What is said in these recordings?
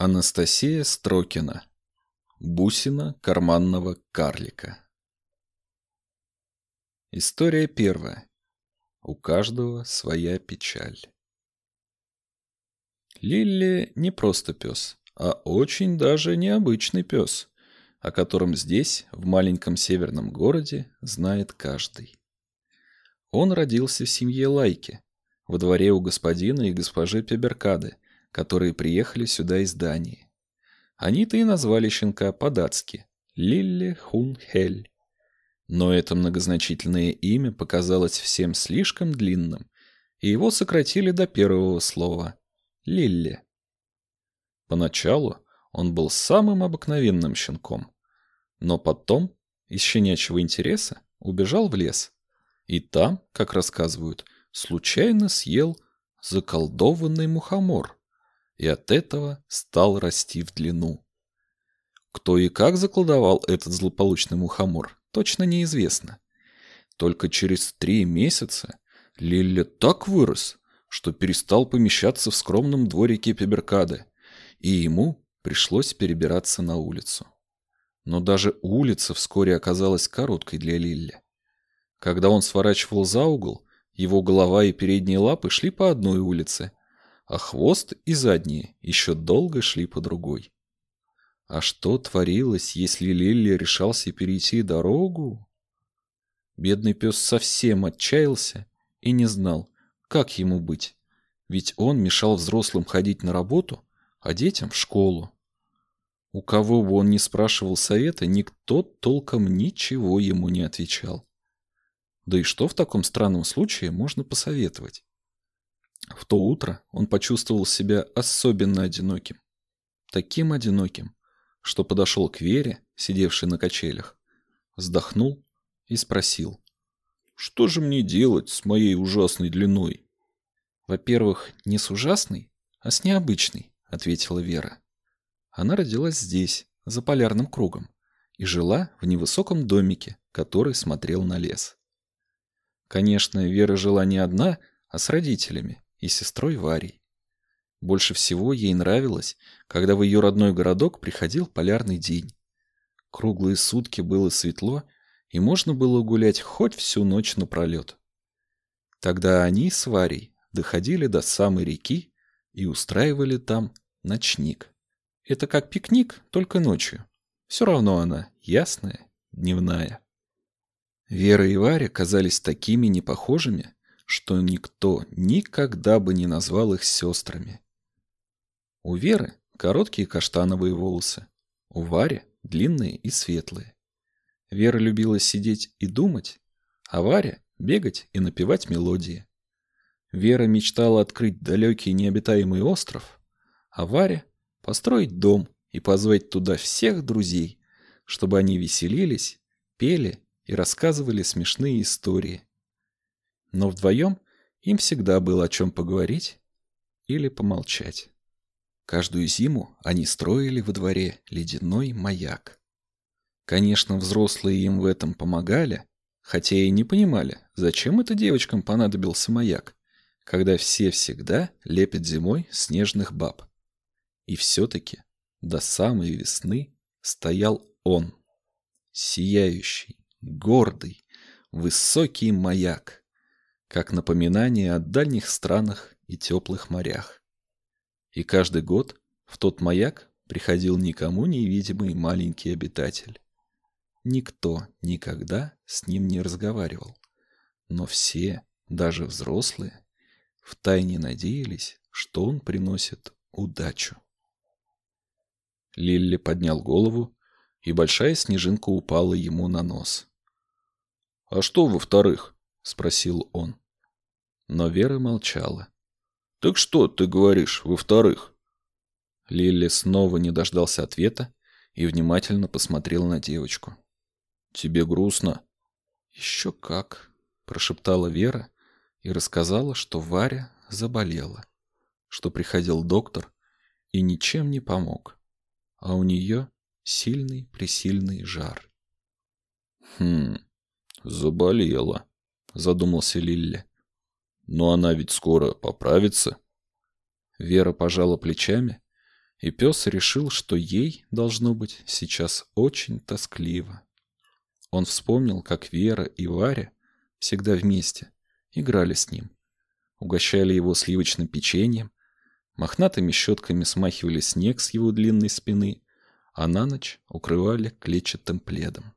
Анастасия Строкина. Бусина карманного карлика. История первая. У каждого своя печаль. Лилли не просто пес, а очень даже необычный пес, о котором здесь, в маленьком северном городе, знает каждый. Он родился в семье Лайки, во дворе у господина и госпожи Пеберкады – которые приехали сюда из Дании. Они-то и назвали щенка по-датски – Лилле Хун Хель. Но это многозначительное имя показалось всем слишком длинным, и его сократили до первого слова – Лилле. Поначалу он был самым обыкновенным щенком, но потом, из щенячьего интереса, убежал в лес. И там, как рассказывают, случайно съел заколдованный мухомор и от этого стал расти в длину. Кто и как закладывал этот злополучный мухомор, точно неизвестно. Только через три месяца Лилля так вырос, что перестал помещаться в скромном дворике Пеберкады, и ему пришлось перебираться на улицу. Но даже улица вскоре оказалась короткой для Лилли. Когда он сворачивал за угол, его голова и передние лапы шли по одной улице, а хвост и задние еще долго шли по другой. А что творилось, если Лилли решался перейти дорогу? Бедный пес совсем отчаялся и не знал, как ему быть, ведь он мешал взрослым ходить на работу, а детям в школу. У кого бы он ни спрашивал совета, никто толком ничего ему не отвечал. Да и что в таком странном случае можно посоветовать? В то утро он почувствовал себя особенно одиноким. Таким одиноким, что подошел к Вере, сидевшей на качелях, вздохнул и спросил. «Что же мне делать с моей ужасной длиной?» «Во-первых, не с ужасной, а с необычной», — ответила Вера. Она родилась здесь, за полярным кругом, и жила в невысоком домике, который смотрел на лес. Конечно, Вера жила не одна, а с родителями, и сестрой Варей. Больше всего ей нравилось, когда в ее родной городок приходил полярный день. Круглые сутки было светло, и можно было гулять хоть всю ночь напролет. Тогда они с Варей доходили до самой реки и устраивали там ночник. Это как пикник, только ночью. Все равно она ясная, дневная. Вера и Варя казались такими непохожими, что никто никогда бы не назвал их сестрами. У Веры короткие каштановые волосы, у Вари длинные и светлые. Вера любила сидеть и думать, а Варя бегать и напевать мелодии. Вера мечтала открыть далекий необитаемый остров, а Варя построить дом и позвать туда всех друзей, чтобы они веселились, пели и рассказывали смешные истории. Но вдвоем им всегда было о чем поговорить или помолчать. Каждую зиму они строили во дворе ледяной маяк. Конечно, взрослые им в этом помогали, хотя и не понимали, зачем это девочкам понадобился маяк, когда все всегда лепят зимой снежных баб. И все-таки до самой весны стоял он, сияющий, гордый, высокий маяк, как напоминание о дальних странах и теплых морях. И каждый год в тот маяк приходил никому невидимый маленький обитатель. Никто никогда с ним не разговаривал, но все, даже взрослые, втайне надеялись, что он приносит удачу. Лилли поднял голову, и большая снежинка упала ему на нос. «А что во-вторых?» — спросил он. Но Вера молчала. «Так что ты говоришь, во-вторых?» Лилли снова не дождался ответа и внимательно посмотрел на девочку. «Тебе грустно?» «Еще как», — прошептала Вера и рассказала, что Варя заболела, что приходил доктор и ничем не помог, а у нее сильный-пресильный жар. «Хм, заболела», — задумался Лилли. Но она ведь скоро поправится. Вера пожала плечами И пес решил, что ей, должно быть, сейчас очень тоскливо. Он вспомнил, как Вера и Варя всегда вместе играли с ним, угощали его сливочным печеньем, мохнатыми щетками смахивали снег с его длинной спины, а на ночь укрывали клетчатым пледом.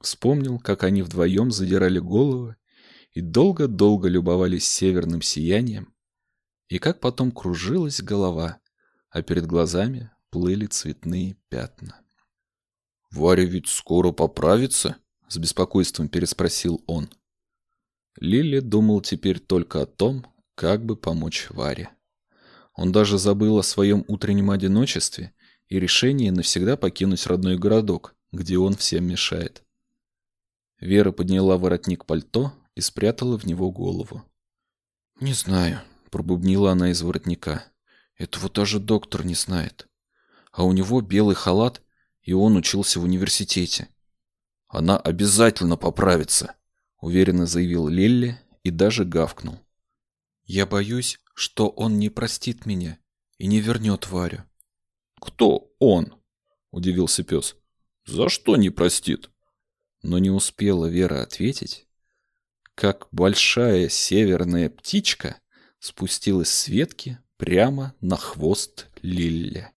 Вспомнил, как они вдвоем задирали головы и долго-долго любовались северным сиянием, и как потом кружилась голова, а перед глазами плыли цветные пятна. «Варя ведь скоро поправится?» — с беспокойством переспросил он. Лили думал теперь только о том, как бы помочь Варе. Он даже забыл о своем утреннем одиночестве и решении навсегда покинуть родной городок, где он всем мешает. Вера подняла воротник пальто и спрятала в него голову. «Не знаю», — пробубнила она из воротника. «Этого даже доктор не знает. А у него белый халат, и он учился в университете. Она обязательно поправится», — уверенно заявил Лилли и даже гавкнул. «Я боюсь, что он не простит меня и не вернет Варю». «Кто он?» — удивился пес. «За что не простит?» Но не успела Вера ответить, как большая северная птичка спустилась с ветки прямо на хвост Лилля.